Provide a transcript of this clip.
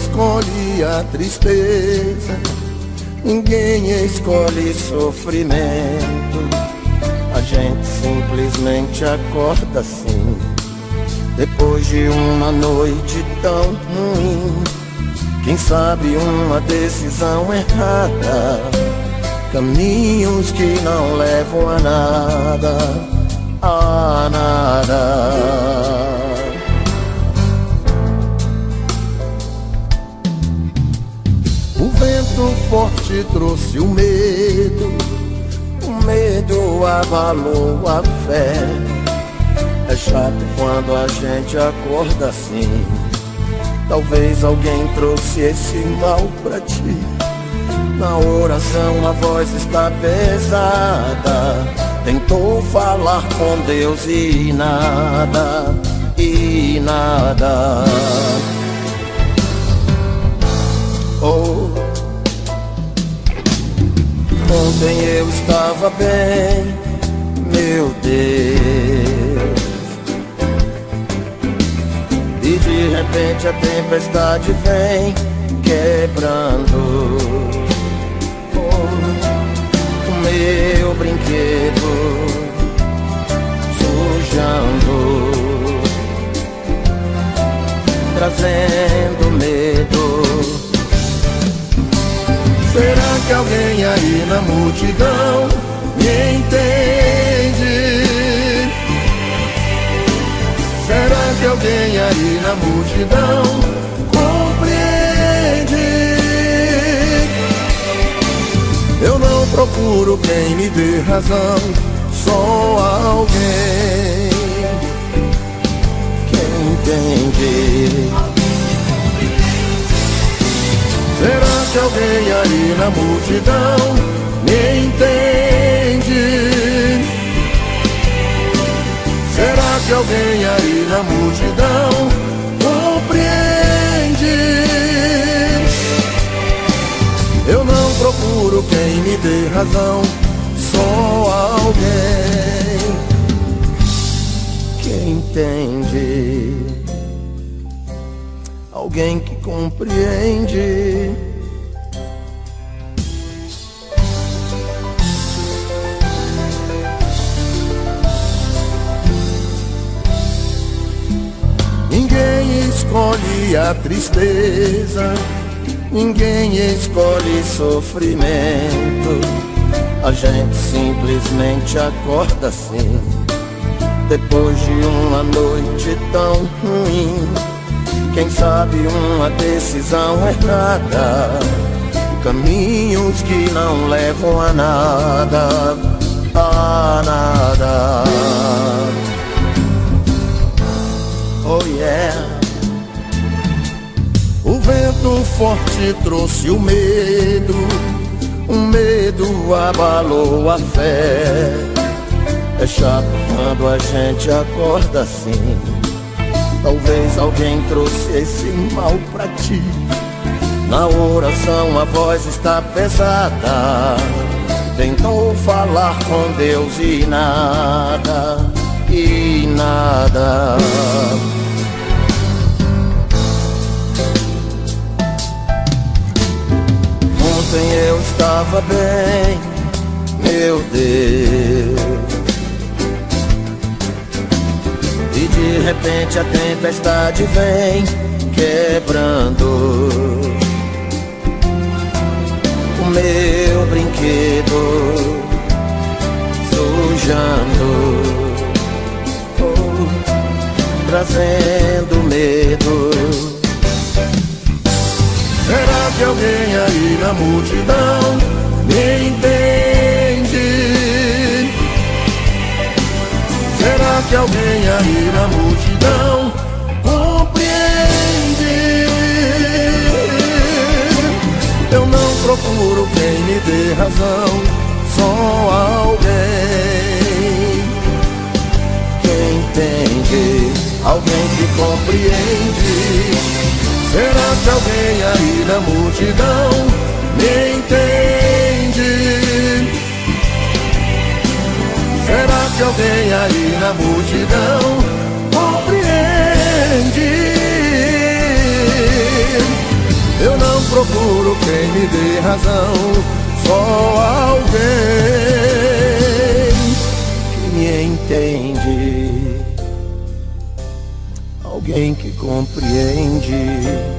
Escolhe a tristeza, ninguém escolhe sofrimento. A gente simplesmente acorda assim, depois de uma noite tão ruim. Quem sabe uma decisão errada, caminhos que não levam a nada, a nada. Vento forte trouxe o medo, o medo abalou a fé. É chato quando a gente acorda assim. Talvez alguém trouxe esse mal pra ti. Na oração a voz está pesada. Tentou falar com Deus e nada, e nada. Ontem eu estava bem, meu Deus. E de repente a tempestade vem quebrando o meu brinquedo, sujando, trazendo na multidão me entende? Será que alguém aí na multidão compreende? Eu não procuro quem me dê razão, só alguém que entende. Que alguém aí na multidão me entende? Será que alguém aí na multidão compreende? Eu não procuro quem me dê razão, só alguém que entende alguém que compreende. Escolhe a tristeza, ninguém escolhe sofrimento. A gente simplesmente acorda assim, depois de uma noite tão ruim quem sabe uma decisão errada. Caminhos que não levam a nada A nada vento forte trouxe o medo O medo abalou a fé É chato quando a gente acorda assim Talvez alguém trouxe esse mal pra ti. Na oração a voz está pesada. Tentou falar com Deus e nada, e nada. Ontem eu estava bem, meu Deus. E de repente a tempestade vem quebrando o meu brinquedo, sujando, oh, trazendo medo. Que alguém aí na multidão me entende? Será que alguém aí na multidão compreende? Eu não procuro quem me dê razão, só alguém que entende, alguém que compreende. Alguém aí na multidão me entende? Será que alguém aí na multidão compreende? quem me dê razão, só alguém que me entende, alguém que compreende